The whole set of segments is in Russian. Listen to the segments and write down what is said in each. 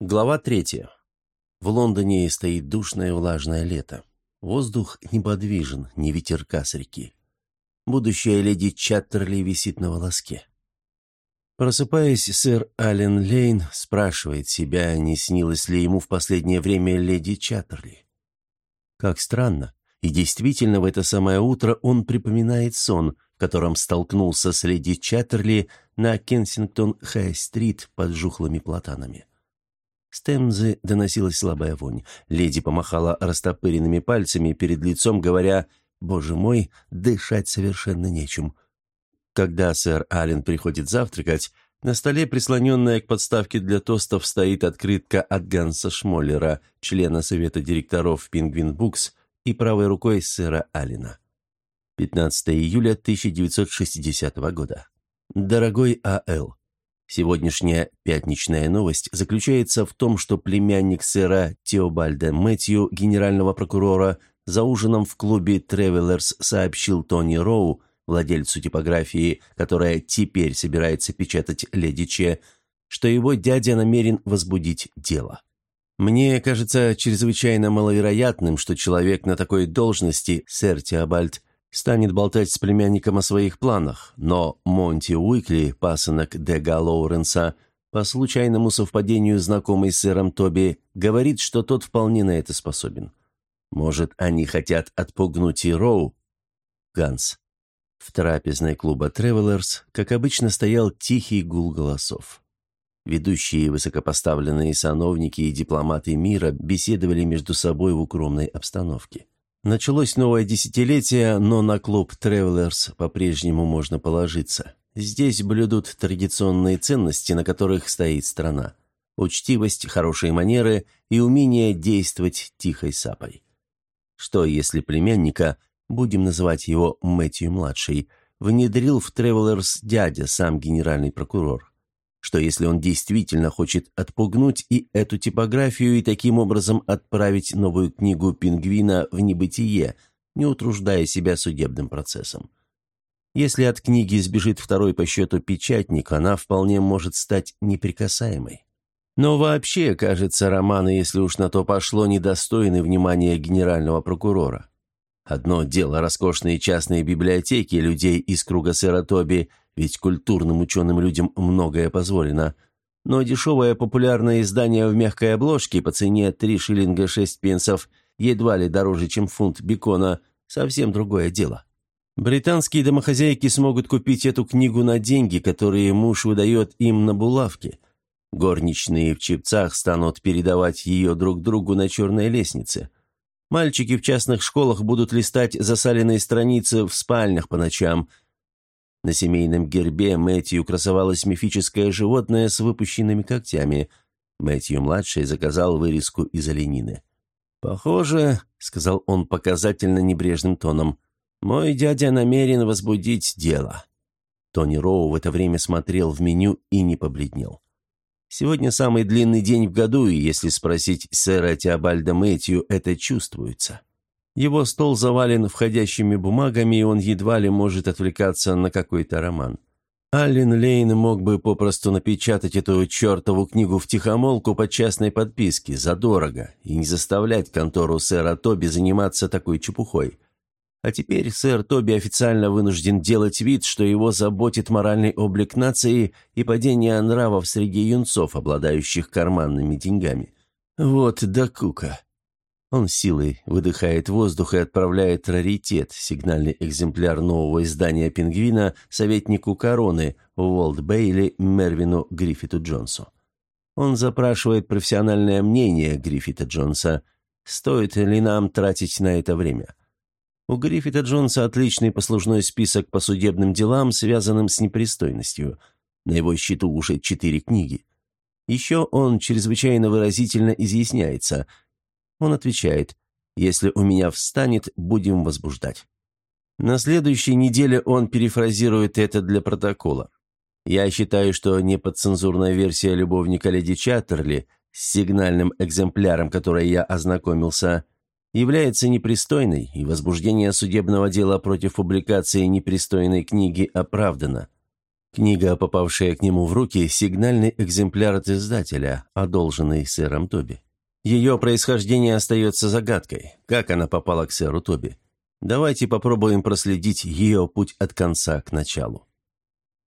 Глава третья. В Лондоне стоит душное влажное лето. Воздух неподвижен, ни ветерка с реки. Будущая леди Чаттерли висит на волоске. Просыпаясь, сэр Аллен Лейн спрашивает себя, не снилось ли ему в последнее время леди Чаттерли. Как странно. И действительно, в это самое утро он припоминает сон, в котором столкнулся с леди Чаттерли на Кенсингтон-Хай-стрит под жухлыми платанами. С Темзы доносилась слабая вонь. Леди помахала растопыренными пальцами перед лицом, говоря «Боже мой, дышать совершенно нечем». Когда сэр Аллен приходит завтракать, на столе, прислоненная к подставке для тостов, стоит открытка от Ганса Шмоллера, члена совета директоров «Пингвин Букс», и правой рукой сэра Аллена. 15 июля 1960 года. Дорогой А.Л., Сегодняшняя пятничная новость заключается в том, что племянник сэра Теобальда Мэтью, генерального прокурора, за ужином в клубе «Тревелерс» сообщил Тони Роу, владельцу типографии, которая теперь собирается печатать «Леди Че», что его дядя намерен возбудить дело. Мне кажется чрезвычайно маловероятным, что человек на такой должности, сэр Теобальд, станет болтать с племянником о своих планах, но Монти Уикли, пасынок Дега Лоуренса, по случайному совпадению знакомый с сэром Тоби, говорит, что тот вполне на это способен. Может, они хотят отпугнуть и Роу? Ганс. В трапезной клуба «Тревелерс», как обычно, стоял тихий гул голосов. Ведущие высокопоставленные сановники и дипломаты мира беседовали между собой в укромной обстановке. Началось новое десятилетие, но на клуб Travelers по-прежнему можно положиться. Здесь блюдут традиционные ценности, на которых стоит страна. Учтивость, хорошие манеры и умение действовать тихой сапой. Что, если племянника, будем называть его Мэтью-младший, внедрил в Travelers дядя, сам генеральный прокурор? Что если он действительно хочет отпугнуть и эту типографию и таким образом отправить новую книгу «Пингвина» в небытие, не утруждая себя судебным процессом. Если от книги сбежит второй по счету печатник, она вполне может стать неприкасаемой. Но вообще, кажется, романы, если уж на то пошло, недостойны внимания генерального прокурора. Одно дело роскошные частные библиотеки людей из круга сэра Тоби – ведь культурным ученым людям многое позволено. Но дешевое популярное издание в мягкой обложке по цене 3 шиллинга 6 пенсов, едва ли дороже, чем фунт бекона, совсем другое дело. Британские домохозяйки смогут купить эту книгу на деньги, которые муж выдает им на булавке. Горничные в чепцах станут передавать ее друг другу на черной лестнице. Мальчики в частных школах будут листать засаленные страницы в спальнях по ночам – на семейном гербе Мэтью красовалось мифическое животное с выпущенными когтями. Мэтью-младший заказал вырезку из оленины. «Похоже», — сказал он показательно небрежным тоном, — «мой дядя намерен возбудить дело». Тони Роу в это время смотрел в меню и не побледнел. Сегодня самый длинный день в году, и если спросить сэра Теобальда Мэтью, это чувствуется. Его стол завален входящими бумагами, и он едва ли может отвлекаться на какой-то роман. Аллен Лейн мог бы попросту напечатать эту чертову книгу в тихомолку по частной подписке, задорого, и не заставлять контору сэра Тоби заниматься такой чепухой. А теперь сэр Тоби официально вынужден делать вид, что его заботит моральный облик нации и падение нравов среди юнцов, обладающих карманными деньгами. Вот да кука. Он силой выдыхает воздух и отправляет раритет, сигнальный экземпляр нового издания «Пингвина» советнику короны Уолт Бейли Мервину Гриффиту Джонсу. Он запрашивает профессиональное мнение Гриффита Джонса, стоит ли нам тратить на это время. У Гриффита Джонса отличный послужной список по судебным делам, связанным с непристойностью. На его счету уже четыре книги. Еще он чрезвычайно выразительно изъясняется – он отвечает, «Если у меня встанет, будем возбуждать». На следующей неделе он перефразирует это для протокола. Я считаю, что неподцензурная версия любовника леди Чаттерли с сигнальным экземпляром, которой я ознакомился, является непристойной, и возбуждение судебного дела против публикации непристойной книги оправдано. Книга, попавшая к нему в руки, сигнальный экземпляр от издателя, одолженный сэром Тоби. Ее происхождение остается загадкой. Как она попала к сэру Тоби? Давайте попробуем проследить ее путь от конца к началу.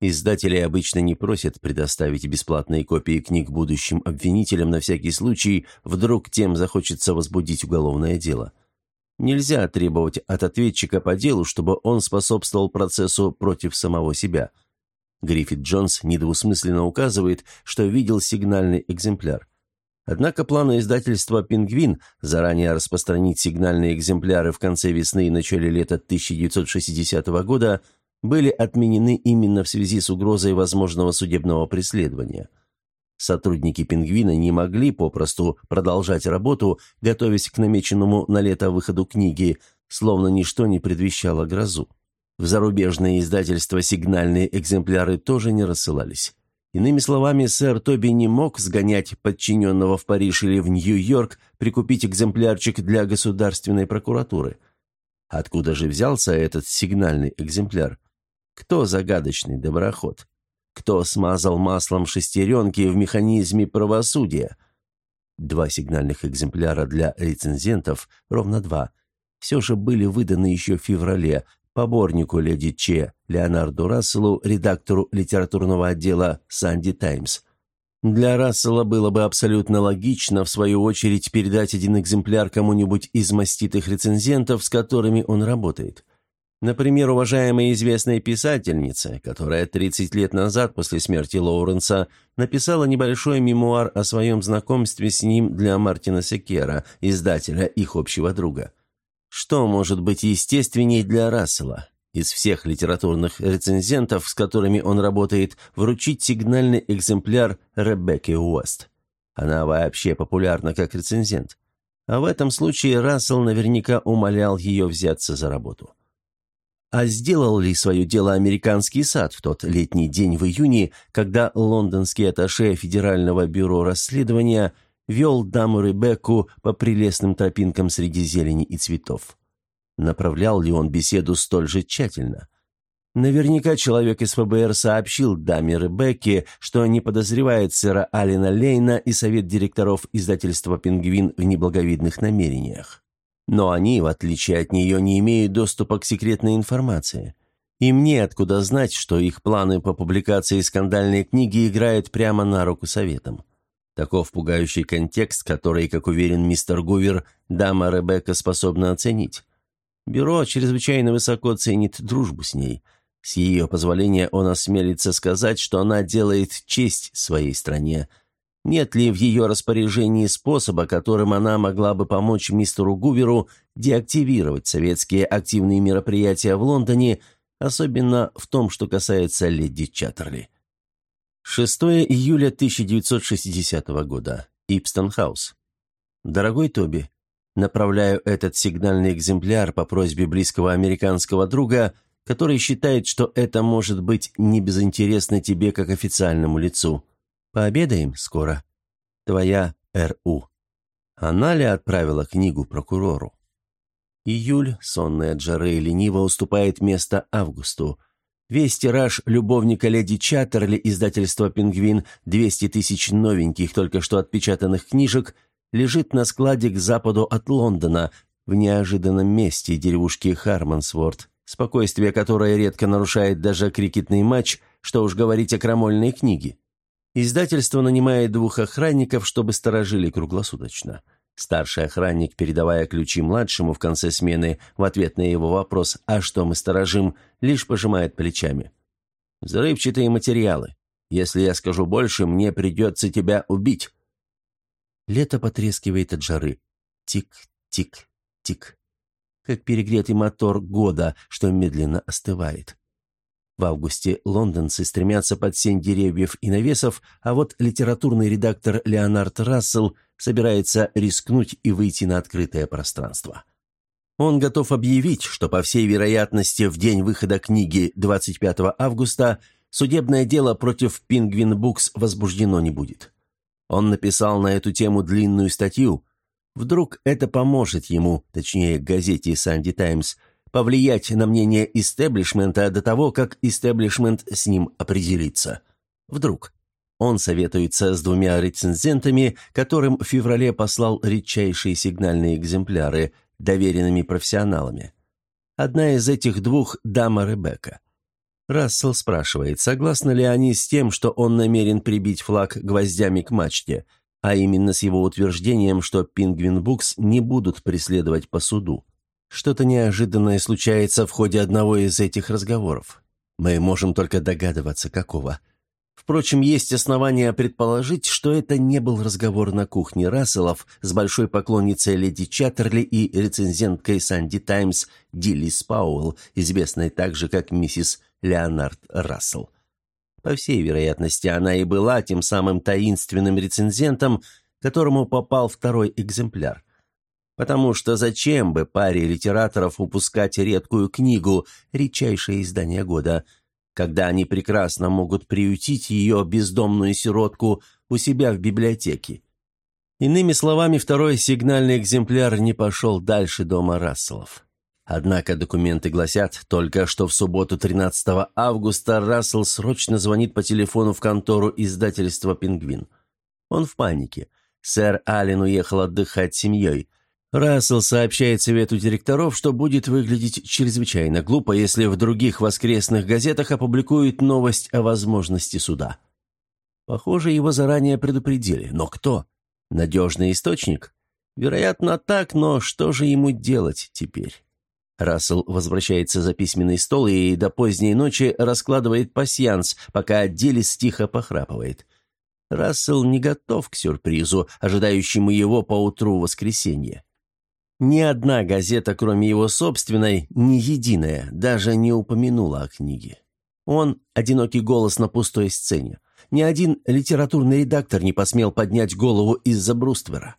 Издатели обычно не просят предоставить бесплатные копии книг будущим обвинителям на всякий случай, вдруг тем захочется возбудить уголовное дело. Нельзя требовать от ответчика по делу, чтобы он способствовал процессу против самого себя – Гриффит Джонс недвусмысленно указывает, что видел сигнальный экземпляр. Однако планы издательства «Пингвин» заранее распространить сигнальные экземпляры в конце весны и начале лета 1960 года были отменены именно в связи с угрозой возможного судебного преследования. Сотрудники «Пингвина» не могли попросту продолжать работу, готовясь к намеченному на лето выходу книги, словно ничто не предвещало грозу. В зарубежные издательства сигнальные экземпляры тоже не рассылались. Иными словами, сэр Тоби не мог сгонять подчиненного в Париж или в Нью-Йорк прикупить экземплярчик для государственной прокуратуры. Откуда же взялся этот сигнальный экземпляр? Кто загадочный доброход? Кто смазал маслом шестеренки в механизме правосудия? Два сигнальных экземпляра для рецензентов, ровно два, все же были выданы еще в феврале, поборнику леди Че, Леонарду Расселу, редактору литературного отдела «Санди Таймс». Для Рассела было бы абсолютно логично, в свою очередь, передать один экземпляр кому-нибудь из маститых рецензентов, с которыми он работает. Например, уважаемая известная писательница, которая 30 лет назад после смерти Лоуренса написала небольшой мемуар о своем знакомстве с ним для Мартина Секера, издателя их общего друга. Что может быть естественней для Рассела? Из всех литературных рецензентов, с которыми он работает, вручить сигнальный экземпляр Ребекки Уэст. Она вообще популярна как рецензент. А в этом случае Рассел наверняка умолял ее взяться за работу. А сделал ли свое дело американский сад в тот летний день в июне, когда лондонский атташе Федерального бюро расследования – вел даму Ребекку по прелестным тропинкам среди зелени и цветов. Направлял ли он беседу столь же тщательно? Наверняка человек из ФБР сообщил даме Ребекке, что не подозревает сэра Алина Лейна и совет директоров издательства «Пингвин» в неблаговидных намерениях. Но они, в отличие от нее, не имеют доступа к секретной информации. Им неоткуда знать, что их планы по публикации скандальной книги играют прямо на руку советам. Таков пугающий контекст, который, как уверен мистер Гувер, дама Ребекка способна оценить. Бюро чрезвычайно высоко ценит дружбу с ней. С ее позволения он осмелится сказать, что она делает честь своей стране. Нет ли в ее распоряжении способа, которым она могла бы помочь мистеру Гуверу деактивировать советские активные мероприятия в Лондоне, особенно в том, что касается леди Чаттерли? 6 июля 1960 года. Ипстон-хаус. Дорогой Тоби, направляю этот сигнальный экземпляр по просьбе близкого американского друга, который считает, что это может быть не безинтересно тебе как официальному лицу. Пообедаем скоро. Твоя Р.У. Она ли отправила книгу прокурору? Июль, сонная от жары, лениво уступает место августу – Весь тираж любовника леди Чаттерли издательства «Пингвин», 200 тысяч новеньких, только что отпечатанных книжек, лежит на складе к западу от Лондона, в неожиданном месте деревушки Хармонсворт, спокойствие которое редко нарушает даже крикетный матч, что уж говорить о крамольной книге. Издательство нанимает двух охранников, чтобы сторожили круглосуточно. Старший охранник, передавая ключи младшему в конце смены, в ответ на его вопрос «А что мы сторожим?», лишь пожимает плечами. «Взрывчатые материалы. Если я скажу больше, мне придется тебя убить». Лето потрескивает от жары. Тик-тик-тик. Как перегретый мотор года, что медленно остывает. В августе лондонцы стремятся под сень деревьев и навесов, а вот литературный редактор Леонард Рассел – собирается рискнуть и выйти на открытое пространство. Он готов объявить, что, по всей вероятности, в день выхода книги 25 августа судебное дело против Penguin Books возбуждено не будет. Он написал на эту тему длинную статью. Вдруг это поможет ему, точнее, газете «Санди Таймс», повлиять на мнение истеблишмента до того, как истеблишмент с ним определится. Вдруг. Он советуется с двумя рецензентами, которым в феврале послал редчайшие сигнальные экземпляры, доверенными профессионалами. Одна из этих двух – дама Ребекка. Рассел спрашивает, согласны ли они с тем, что он намерен прибить флаг гвоздями к мачте, а именно с его утверждением, что Пингвин Букс не будут преследовать по суду. Что-то неожиданное случается в ходе одного из этих разговоров. Мы можем только догадываться, какого. Впрочем, есть основания предположить, что это не был разговор на кухне Расселов с большой поклонницей леди Чаттерли и рецензенткой «Санди Таймс» Диллис Пауэлл, известной также как миссис Леонард Рассел. По всей вероятности, она и была тем самым таинственным рецензентом, которому попал второй экземпляр. Потому что зачем бы паре литераторов упускать редкую книгу, редчайшее издание года, когда они прекрасно могут приютить ее бездомную сиротку у себя в библиотеке? Иными словами, второй сигнальный экземпляр не пошел дальше дома Расселов. Однако документы гласят только, что в субботу 13 августа Рассел срочно звонит по телефону в контору издательства «Пингвин». Он в панике. Сэр Аллен уехал отдыхать с семьей. Рассел сообщает совету директоров, что будет выглядеть чрезвычайно глупо, если в других воскресных газетах опубликуют новость о возможности суда. Похоже, его заранее предупредили. Но кто? Надежный источник? Вероятно, так, но что же ему делать теперь? Рассел возвращается за письменный стол и до поздней ночи раскладывает пасьянс, пока Дилис тихо похрапывает. Рассел не готов к сюрпризу, ожидающему его по утру воскресенья. Ни одна газета, кроме его собственной, ни единая, даже не упомянула о книге. Он – одинокий голос на пустой сцене. Ни один литературный редактор не посмел поднять голову из-за бруствера.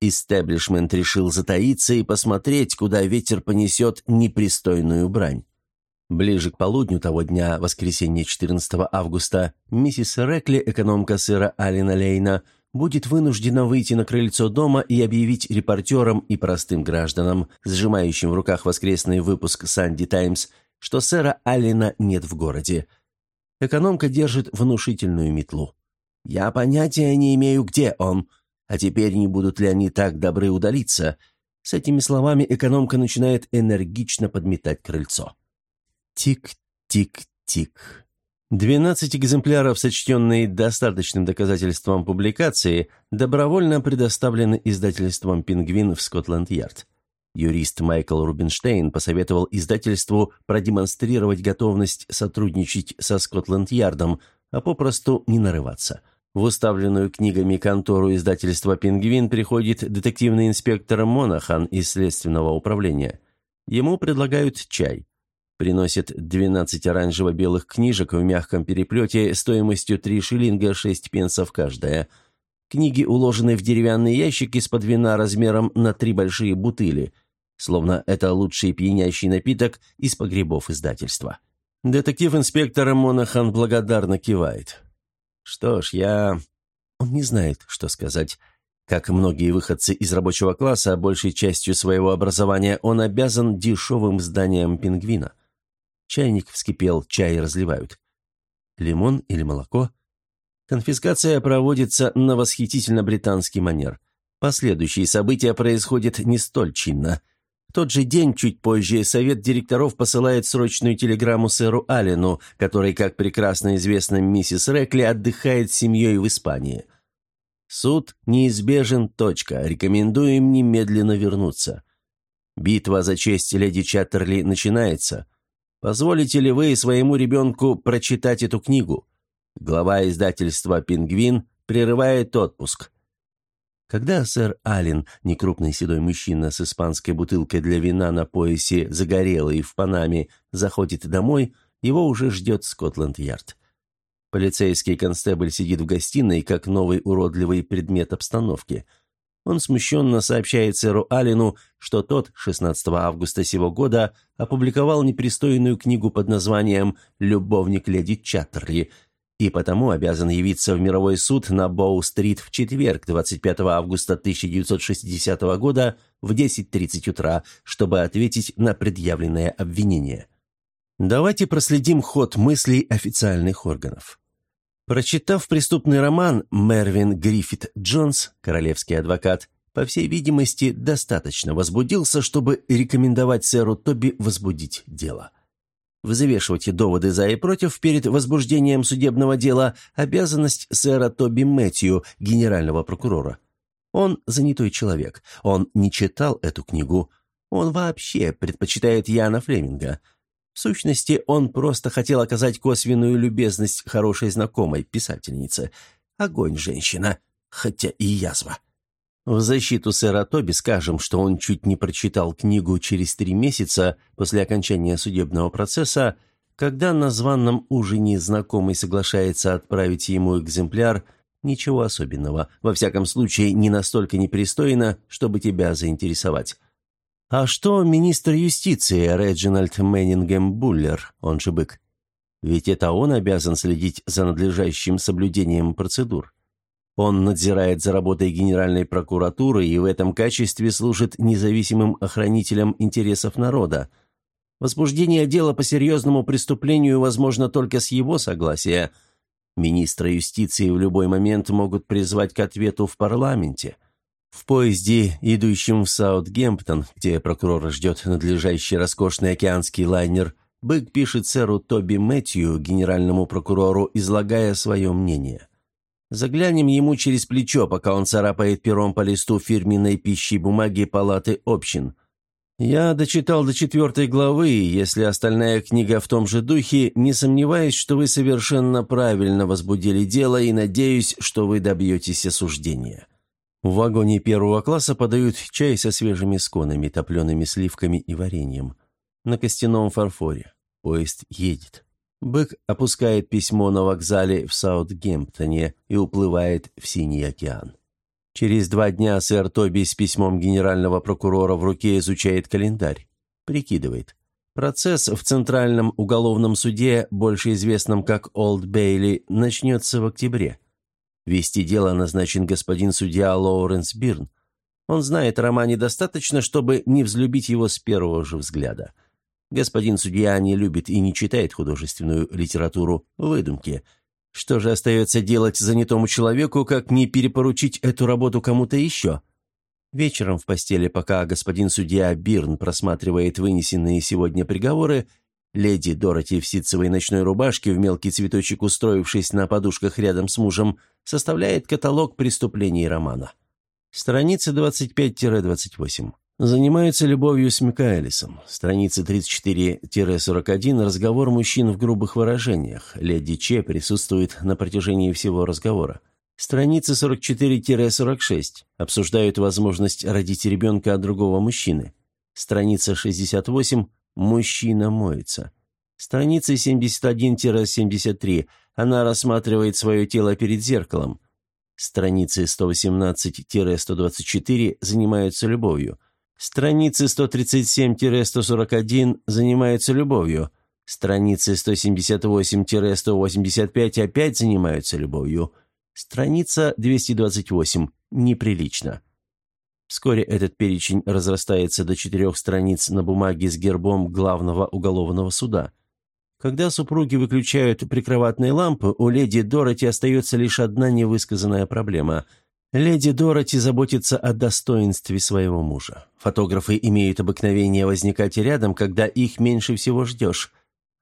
Истеблишмент решил затаиться и посмотреть, куда ветер понесет непристойную брань. Ближе к полудню того дня, воскресенье 14 августа, миссис Рекли, экономка сыра Алина Лейна, будет вынуждена выйти на крыльцо дома и объявить репортерам и простым гражданам, сжимающим в руках воскресный выпуск «Санди Таймс», что сэра Аллена нет в городе. Экономка держит внушительную метлу. «Я понятия не имею, где он», а теперь не будут ли они так добры удалиться? С этими словами экономка начинает энергично подметать крыльцо. Тик-тик-тик. Двенадцать экземпляров, сочтенные достаточным доказательством публикации, добровольно предоставлены издательством «Пингвин» в Скотланд-Ярд. Юрист Майкл Рубинштейн посоветовал издательству продемонстрировать готовность сотрудничать со Скотланд-Ярдом, а попросту не нарываться – в уставленную книгами контору издательства «Пингвин» приходит детективный инспектор Монахан из следственного управления. Ему предлагают чай. Приносит 12 оранжево-белых книжек в мягком переплете стоимостью 3 шиллинга 6 пенсов каждая. Книги уложены в деревянный ящик из-под вина размером на три большие бутыли, словно это лучший пьянящий напиток из погребов издательства. Детектив-инспектор Монахан благодарно кивает. Что ж, я... Он не знает, что сказать. Как многие выходцы из рабочего класса, большей частью своего образования он обязан дешевым зданиям пингвина. Чайник вскипел, чай разливают. Лимон или молоко? Конфискация проводится на восхитительно британский манер. Последующие события происходят не столь чинно. В тот же день, чуть позже, совет директоров посылает срочную телеграмму сэру Аллену, который, как прекрасно известно миссис Рекли, отдыхает с семьей в Испании. Суд неизбежен, точка. Рекомендуем немедленно вернуться. Битва за честь леди Чаттерли начинается. Позволите ли вы своему ребенку прочитать эту книгу? Глава издательства «Пингвин» прерывает отпуск. Когда сэр Аллен, некрупный седой мужчина с испанской бутылкой для вина на поясе, загорелый в Панаме, заходит домой, его уже ждет Скотланд-Ярд. Полицейский констебль сидит в гостиной, как новый уродливый предмет обстановки. Он смущенно сообщает сэру Аллену, что тот 16 августа сего года опубликовал непристойную книгу под названием «Любовник леди Чаттерли», и потому обязан явиться в мировой суд на Боу-стрит в четверг, 25 августа 1960 года в 10.30 утра, чтобы ответить на предъявленное обвинение. Давайте проследим ход мыслей официальных органов. Прочитав преступный роман, Мервин Гриффит Джонс, королевский адвокат, по всей видимости, достаточно возбудился, чтобы рекомендовать сэру Тоби возбудить дело. Взвешивать доводы за и против перед возбуждением судебного дела – обязанность сэра Тоби Мэтью, генерального прокурора. Он занятой человек, он не читал эту книгу, он вообще предпочитает Яна Флеминга. В сущности, он просто хотел оказать косвенную любезность хорошей знакомой писательнице. Огонь, женщина, хотя и язва. В защиту сэра Тоби скажем, что он чуть не прочитал книгу через три месяца после окончания судебного процесса, когда на званном ужине знакомый соглашается отправить ему экземпляр, ничего особенного, во всяком случае не настолько непристойно, чтобы тебя заинтересовать. А что министр юстиции Реджинальд Меннингем Буллер, он же Бык? Ведь это он обязан следить за надлежащим соблюдением процедур. Он надзирает за работой Генеральной прокуратуры и в этом качестве служит независимым охранителем интересов народа. Возбуждение дела по серьезному преступлению возможно только с его согласия. Министра юстиции в любой момент могут призвать к ответу в парламенте. В поезде, идущем в Саутгемптон, где прокурора ждет надлежащий роскошный океанский лайнер, Бык пишет сэру Тоби Мэтью, генеральному прокурору, излагая свое мнение. Заглянем ему через плечо, пока он царапает пером по листу фирменной пищи бумаги палаты общин. Я дочитал до четвертой главы, если остальная книга в том же духе, не сомневаюсь, что вы совершенно правильно возбудили дело и надеюсь, что вы добьетесь осуждения. В вагоне первого класса подают чай со свежими сконами, топлеными сливками и вареньем. На костяном фарфоре. Поезд едет. Бык опускает письмо на вокзале в Саутгемптоне и уплывает в Синий океан. Через два дня сэр Тоби с письмом генерального прокурора в руке изучает календарь. Прикидывает. Процесс в Центральном уголовном суде, больше известном как Олд Бейли, начнется в октябре. Вести дело назначен господин судья Лоуренс Бирн. Он знает романе достаточно, чтобы не взлюбить его с первого же взгляда – Господин судья не любит и не читает художественную литературу, выдумки. Что же остается делать занятому человеку, как не перепоручить эту работу кому-то еще? Вечером в постели, пока господин судья Бирн просматривает вынесенные сегодня приговоры, леди Дороти в ситцевой ночной рубашке, в мелкий цветочек устроившись на подушках рядом с мужем, составляет каталог преступлений романа. Страницы 25-28. Занимаются любовью с Микаэлисом. Страница 34-41. Разговор мужчин в грубых выражениях. Леди Че присутствует на протяжении всего разговора. Страница 44-46. Обсуждают возможность родить ребенка от другого мужчины. Страница 68. Мужчина моется. Страница 71-73. Она рассматривает свое тело перед зеркалом. Страницы 118-124 занимаются любовью. Страницы 137-141 занимаются любовью. Страницы 178-185 опять занимаются любовью. Страница 228 неприлично. Вскоре этот перечень разрастается до четырех страниц на бумаге с гербом главного уголовного суда. Когда супруги выключают прикроватные лампы, у леди Дороти остается лишь одна невысказанная проблема – Леди Дороти заботится о достоинстве своего мужа. Фотографы имеют обыкновение возникать рядом, когда их меньше всего ждешь.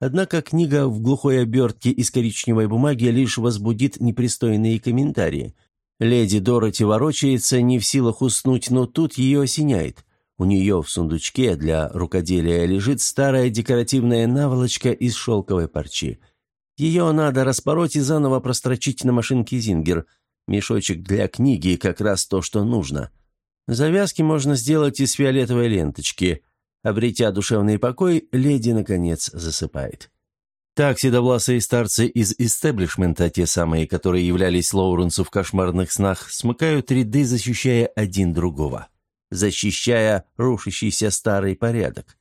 Однако книга в глухой обертке из коричневой бумаги лишь возбудит непристойные комментарии. Леди Дороти ворочается, не в силах уснуть, но тут ее осеняет. У нее в сундучке для рукоделия лежит старая декоративная наволочка из шелковой парчи. Ее надо распороть и заново прострочить на машинке Зингер – Мешочек для книги как раз то, что нужно. Завязки можно сделать из фиолетовой ленточки. Обретя душевный покой, леди, наконец, засыпает. Так седовласые старцы из истеблишмента, те самые, которые являлись Лоуренсу в кошмарных снах, смыкают ряды, защищая один другого. Защищая рушащийся старый порядок.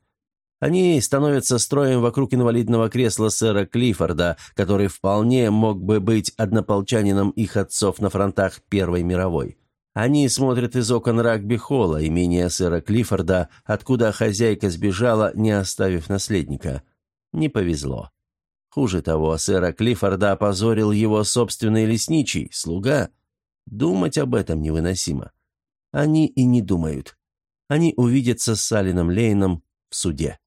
Они становятся строем вокруг инвалидного кресла сэра Клиффорда, который вполне мог бы быть однополчанином их отцов на фронтах Первой мировой. Они смотрят из окон рагби-холла, имения сэра Клиффорда, откуда хозяйка сбежала, не оставив наследника. Не повезло. Хуже того, сэра Клиффорда опозорил его собственный лесничий, слуга. Думать об этом невыносимо. Они и не думают. Они увидятся с Салином Лейном в суде.